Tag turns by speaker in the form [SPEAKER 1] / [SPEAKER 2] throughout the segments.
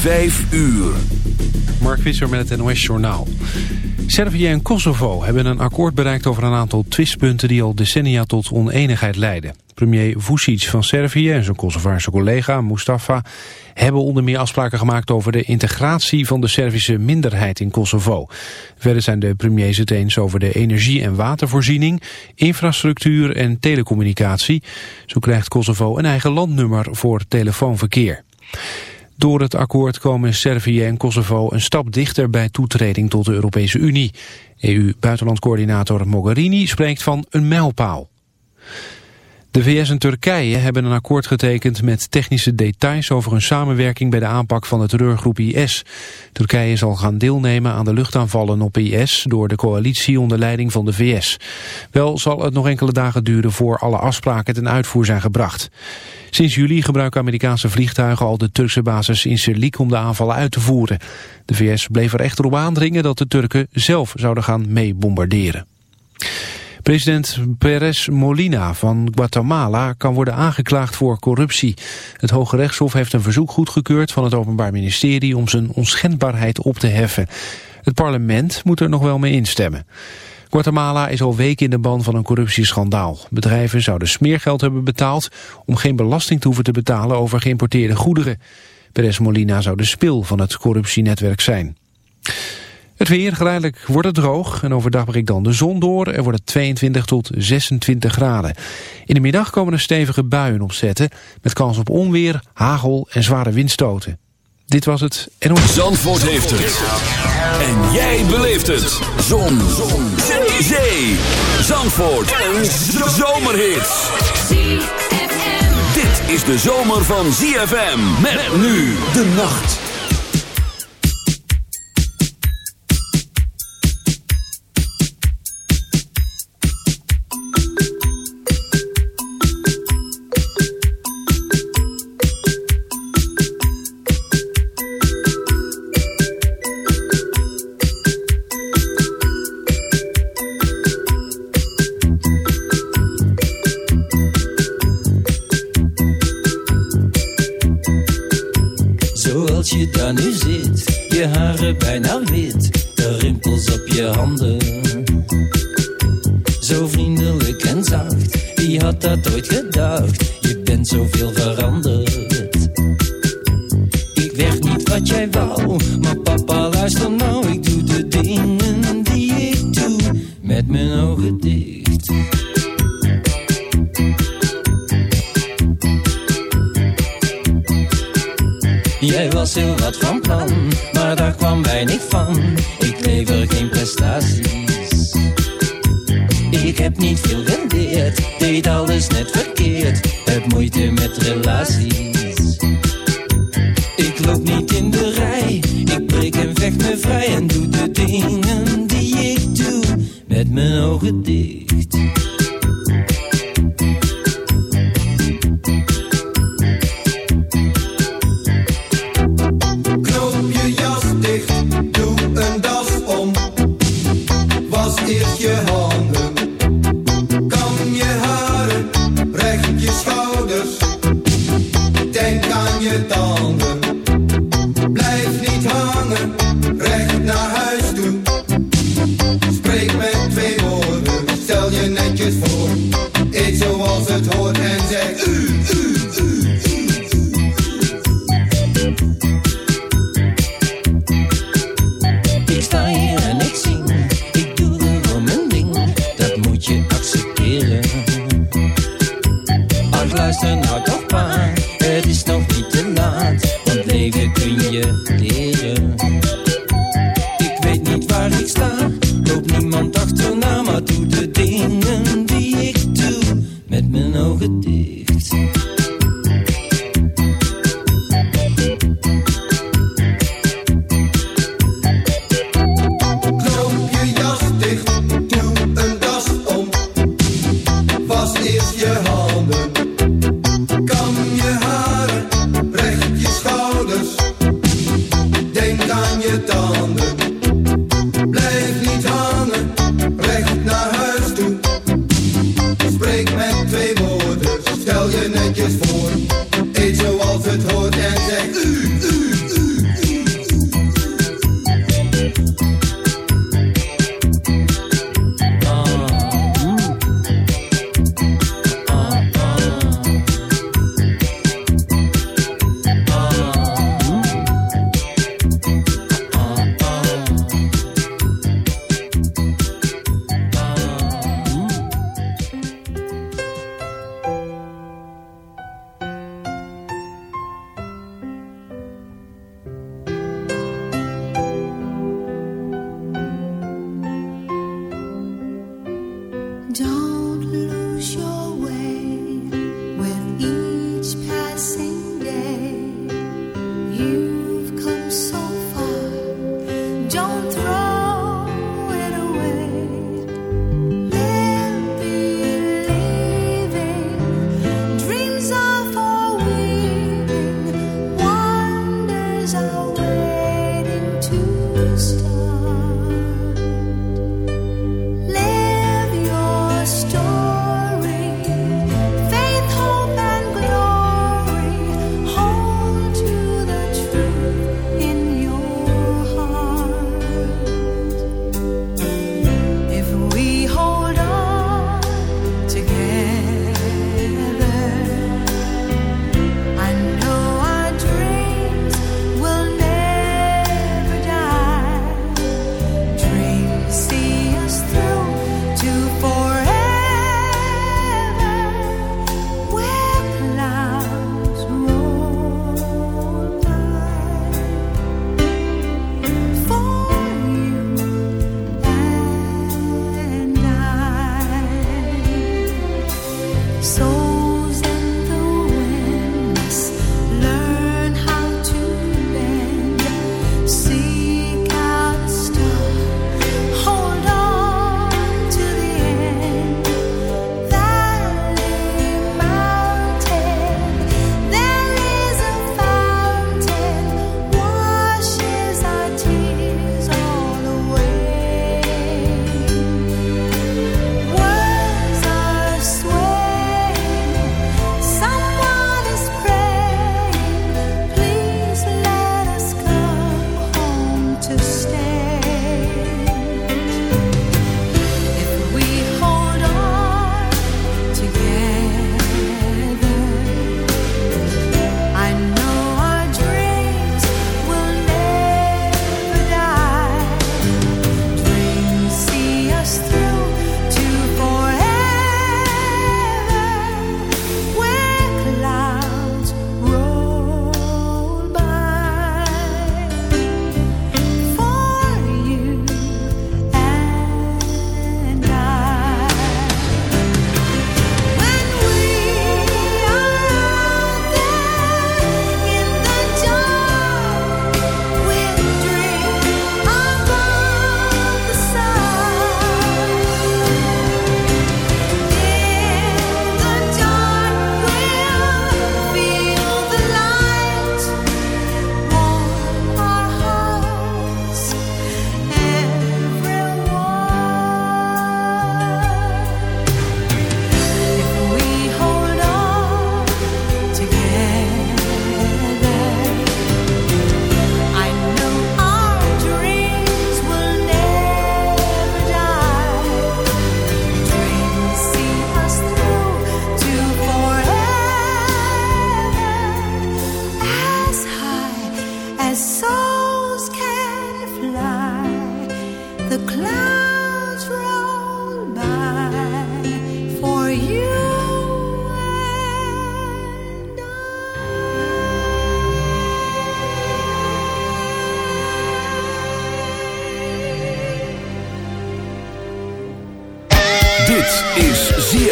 [SPEAKER 1] Vijf uur.
[SPEAKER 2] Mark Visser met het NOS Journaal. Servië en Kosovo hebben een akkoord bereikt over een aantal twistpunten die al decennia tot oneenigheid leiden. Premier Vucic van Servië en zijn Kosovaarse collega Mustafa hebben onder meer afspraken gemaakt over de integratie van de Servische minderheid in Kosovo. Verder zijn de premiers het eens over de energie- en watervoorziening, infrastructuur en telecommunicatie. Zo krijgt Kosovo een eigen landnummer voor telefoonverkeer. Door het akkoord komen Servië en Kosovo een stap dichter bij toetreding tot de Europese Unie. EU-buitenlandcoördinator Mogherini spreekt van een mijlpaal. De VS en Turkije hebben een akkoord getekend met technische details over een samenwerking bij de aanpak van de terreurgroep IS. Turkije zal gaan deelnemen aan de luchtaanvallen op IS door de coalitie onder leiding van de VS. Wel zal het nog enkele dagen duren voor alle afspraken ten uitvoer zijn gebracht. Sinds juli gebruiken Amerikaanse vliegtuigen al de Turkse basis in Sirlik om de aanvallen uit te voeren. De VS bleef er echter op aandringen dat de Turken zelf zouden gaan mee bombarderen. President Perez Molina van Guatemala kan worden aangeklaagd voor corruptie. Het Hoge Rechtshof heeft een verzoek goedgekeurd van het Openbaar Ministerie om zijn onschendbaarheid op te heffen. Het parlement moet er nog wel mee instemmen. Guatemala is al weken in de ban van een corruptieschandaal. Bedrijven zouden smeergeld hebben betaald om geen belasting te hoeven te betalen over geïmporteerde goederen. Perez Molina zou de spil van het corruptienetwerk zijn. Het weer, geleidelijk wordt het droog en overdag breekt dan de zon door. Er wordt het 22 tot 26 graden. In de middag komen er stevige buien opzetten met kans op onweer, hagel en zware windstoten. Dit was het en
[SPEAKER 1] Zandvoort heeft het. En jij beleeft het. Zon. zon. Zee. Zandvoort. Een zomerhit. Dit is de zomer van ZFM. Met nu de nacht.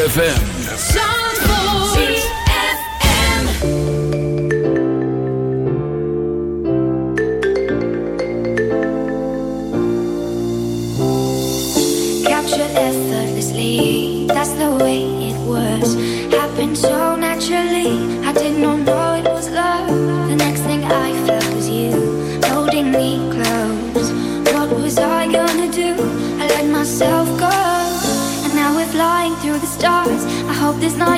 [SPEAKER 3] ZFM. не знаю.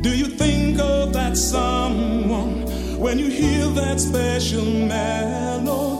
[SPEAKER 4] Do you think of that someone when you hear that
[SPEAKER 5] special melody?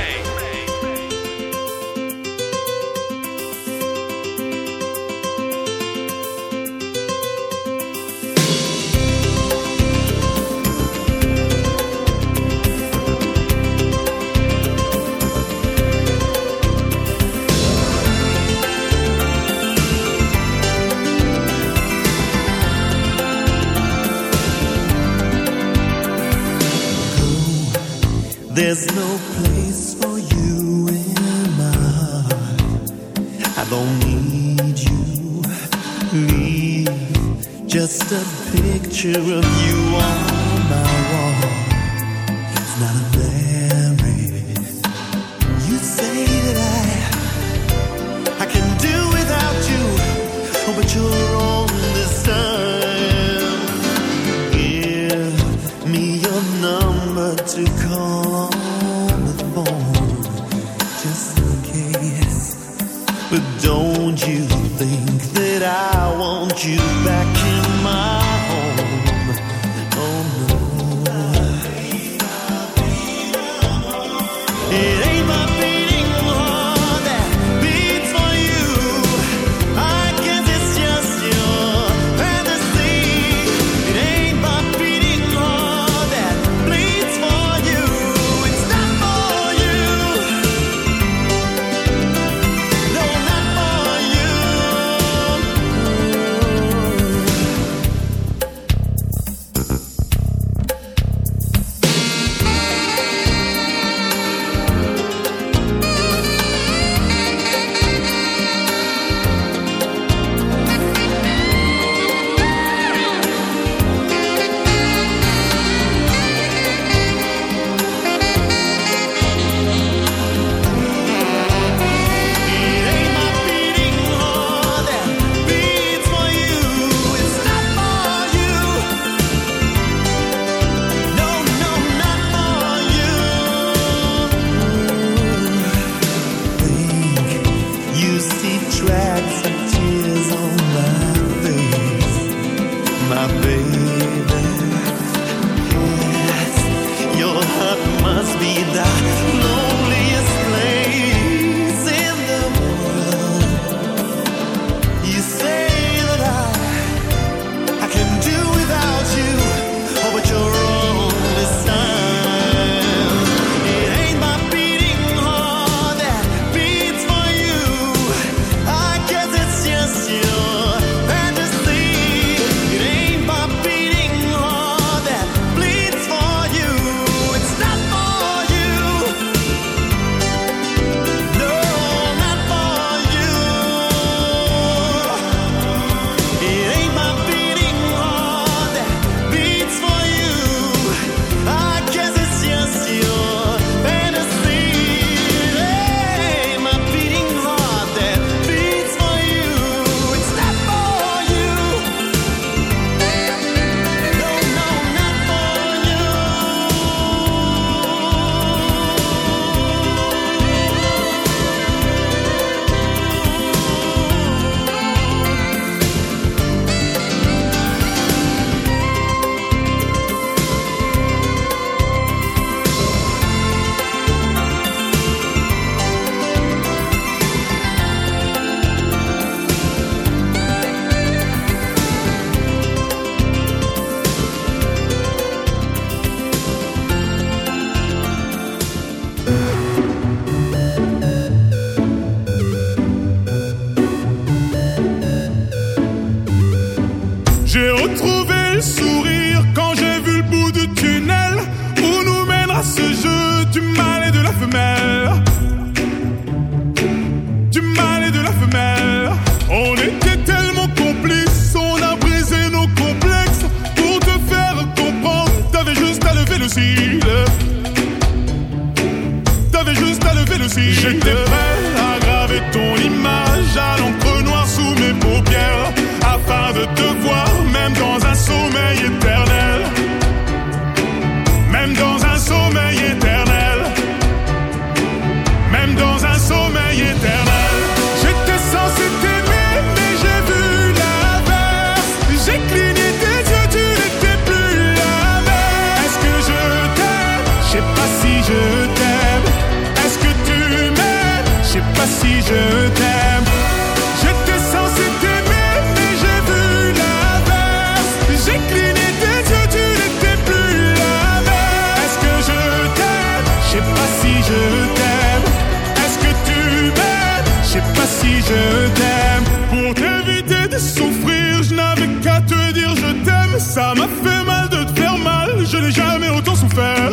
[SPEAKER 6] T'aime. Pour t'éviter de souffrir, je n'avais qu'à te dire je t'aime. Ça m'a fait mal de te faire mal, je n'ai jamais autant souffert.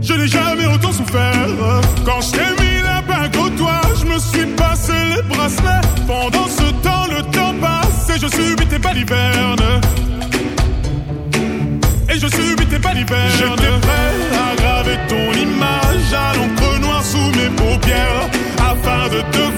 [SPEAKER 6] Je n'ai jamais autant souffert. Quand je t'ai mis la bague au doigt, je me suis passé les bracelets. Pendant ce temps, le temps passe et je subis tes balivernes. Et je subis tes balivernes. J'étais prêt à graver ton image à l'encre noire sous mes paupières. another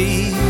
[SPEAKER 7] free